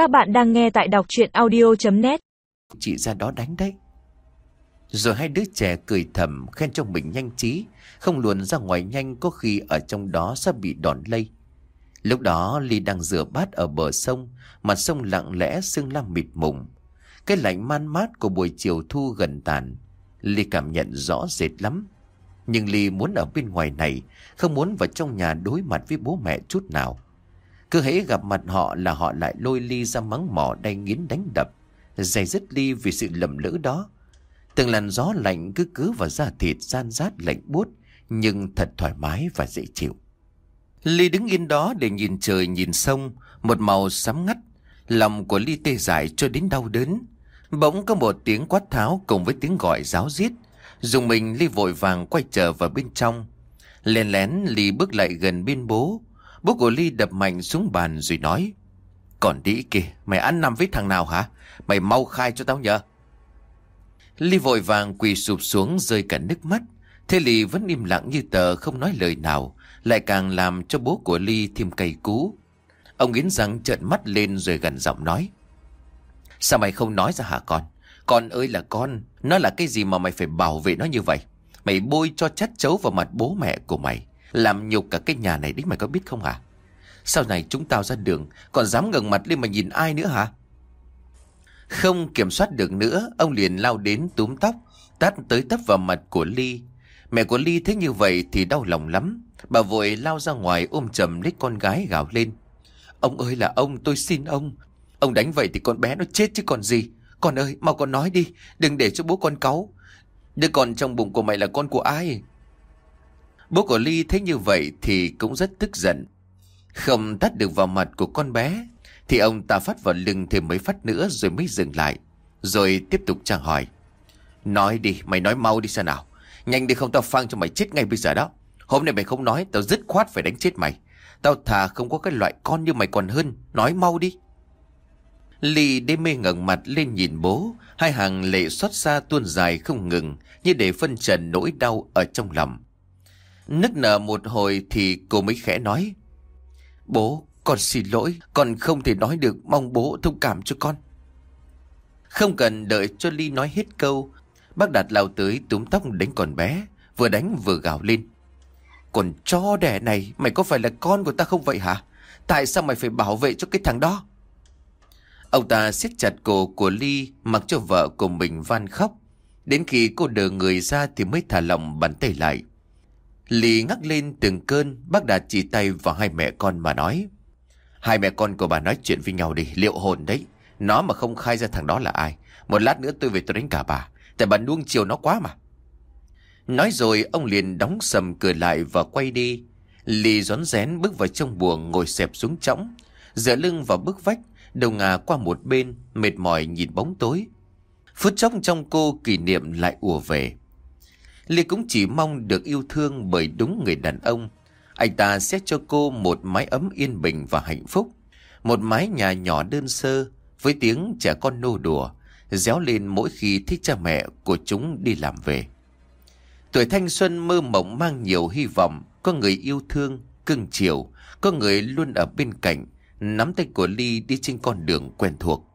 Các bạn đang nghe tại đọc chuyện audio.net Chị ra đó đánh đấy. Rồi hai đứa trẻ cười thầm khen cho mình nhanh trí, không luồn ra ngoài nhanh có khi ở trong đó sẽ bị đòn lây. Lúc đó Ly đang rửa bát ở bờ sông, mặt sông lặng lẽ sương lam mịt mùng. Cái lạnh man mát của buổi chiều thu gần tàn, Ly cảm nhận rõ rệt lắm. Nhưng Ly muốn ở bên ngoài này, không muốn vào trong nhà đối mặt với bố mẹ chút nào. Cứ hễ gặp mặt họ là họ lại lôi Ly ra mắng mỏ đay nghiến đánh đập, dày dứt Ly vì sự lầm lỡ đó. Từng làn gió lạnh cứ cứ vào da thịt gian rát lạnh buốt, nhưng thật thoải mái và dễ chịu. Ly đứng yên đó để nhìn trời nhìn sông, một màu sắm ngắt. Lòng của Ly tê dại cho đến đau đớn. Bỗng có một tiếng quát tháo cùng với tiếng gọi giáo giết. Dùng mình Ly vội vàng quay trở vào bên trong. Lén lén Ly bước lại gần bên bố. Bố của Ly đập mạnh xuống bàn rồi nói. Còn đĩ kìa, mày ăn nằm với thằng nào hả? Mày mau khai cho tao nhờ. Ly vội vàng quỳ sụp xuống rơi cả nước mắt. Thế Ly vẫn im lặng như tờ không nói lời nào. Lại càng làm cho bố của Ly thêm cay cú. Ông nghiến răng trợn mắt lên rồi gần giọng nói. Sao mày không nói ra hả con? Con ơi là con, nó là cái gì mà mày phải bảo vệ nó như vậy? Mày bôi cho chất chấu vào mặt bố mẹ của mày. Làm nhục cả cái nhà này đấy mày có biết không hả? Sau này chúng tao ra đường, còn dám ngẩng mặt lên mà nhìn ai nữa hả? Không kiểm soát được nữa, ông liền lao đến túm tóc, tát tới tấp vào mặt của Ly. Mẹ của Ly thấy như vậy thì đau lòng lắm. Bà vội lao ra ngoài ôm chầm lấy con gái gào lên. Ông ơi là ông, tôi xin ông. Ông đánh vậy thì con bé nó chết chứ còn gì. Con ơi, mau con nói đi, đừng để cho bố con cáu. Đứa con trong bụng của mày là con của ai? Bố của Ly thấy như vậy thì cũng rất tức giận. Không tắt được vào mặt của con bé, thì ông ta phát vào lưng thêm mấy phát nữa rồi mới dừng lại. Rồi tiếp tục tra hỏi. Nói đi, mày nói mau đi sao nào. Nhanh đi không tao phang cho mày chết ngay bây giờ đó. Hôm nay mày không nói, tao dứt khoát phải đánh chết mày. Tao thà không có cái loại con như mày còn hơn. Nói mau đi. Ly đê mê ngẩng mặt lên nhìn bố. Hai hàng lệ xót xa tuôn dài không ngừng. Như để phân trần nỗi đau ở trong lòng. Nức nở một hồi thì cô mới khẽ nói. Bố, con xin lỗi. Con không thể nói được. Mong bố thông cảm cho con. Không cần đợi cho Ly nói hết câu. Bác Đạt lao tới túm tóc đánh con bé. Vừa đánh vừa gào lên. Còn chó đẻ này, mày có phải là con của ta không vậy hả? Tại sao mày phải bảo vệ cho cái thằng đó? Ông ta siết chặt cổ của Ly, mặc cho vợ của mình van khóc. Đến khi cô đờ người ra thì mới thả lòng bàn tay lại. Lì ngắc lên từng cơn, bác Đạt chỉ tay vào hai mẹ con mà nói. Hai mẹ con của bà nói chuyện với nhau đi, liệu hồn đấy. Nó mà không khai ra thằng đó là ai. Một lát nữa tôi về tôi đánh cả bà. Tại bà nuông chiều nó quá mà. Nói rồi ông liền đóng sầm cửa lại và quay đi. Lì rón rén bước vào trong buồng ngồi xẹp xuống trõng. Dựa lưng vào bức vách, đầu ngà qua một bên, mệt mỏi nhìn bóng tối. Phút chốc trong cô kỷ niệm lại ùa về. Ly cũng chỉ mong được yêu thương bởi đúng người đàn ông. Anh ta sẽ cho cô một mái ấm yên bình và hạnh phúc. Một mái nhà nhỏ đơn sơ, với tiếng trẻ con nô đùa, réo lên mỗi khi thích cha mẹ của chúng đi làm về. Tuổi thanh xuân mơ mộng mang nhiều hy vọng, có người yêu thương, cưng chiều, có người luôn ở bên cạnh, nắm tay của Ly đi trên con đường quen thuộc.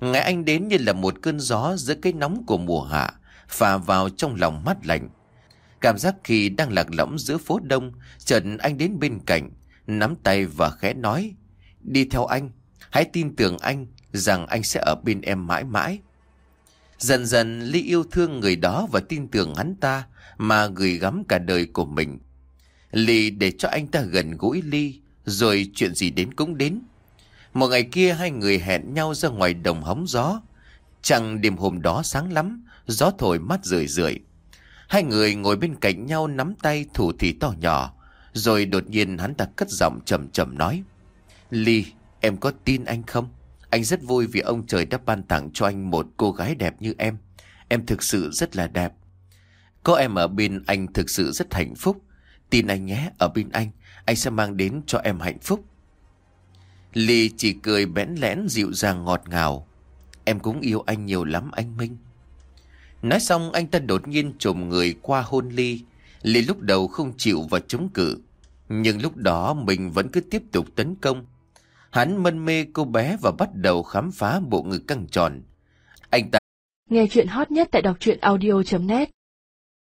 Ngày anh đến như là một cơn gió giữa cái nóng của mùa hạ, phà vào trong lòng mát lạnh. Cảm giác khi đang lạc lõng giữa phố đông, chợt anh đến bên cạnh, nắm tay và khẽ nói, đi theo anh, hãy tin tưởng anh rằng anh sẽ ở bên em mãi mãi. Dần dần Ly yêu thương người đó và tin tưởng hắn ta mà gửi gắm cả đời của mình. Ly để cho anh ta gần gũi Ly, rồi chuyện gì đến cũng đến. Một ngày kia hai người hẹn nhau ra ngoài đồng hóng gió. Chẳng đêm hôm đó sáng lắm, gió thổi mát rười rượi. Hai người ngồi bên cạnh nhau nắm tay thủ thì to nhỏ. Rồi đột nhiên hắn ta cất giọng chậm chậm nói. Ly, em có tin anh không? Anh rất vui vì ông trời đã ban tặng cho anh một cô gái đẹp như em. Em thực sự rất là đẹp. Có em ở bên anh thực sự rất hạnh phúc. Tin anh nhé, ở bên anh, anh sẽ mang đến cho em hạnh phúc. Ly chỉ cười bẽn lẽn dịu dàng ngọt ngào. Em cũng yêu anh nhiều lắm anh Minh. Nói xong, anh ta đột nhiên trồm người qua hôn Ly. Ly lúc đầu không chịu và chống cự. Nhưng lúc đó, mình vẫn cứ tiếp tục tấn công. Hắn mân mê cô bé và bắt đầu khám phá bộ ngực căng tròn. Anh ta Nghe chuyện hot nhất tại đọc truyện audio.net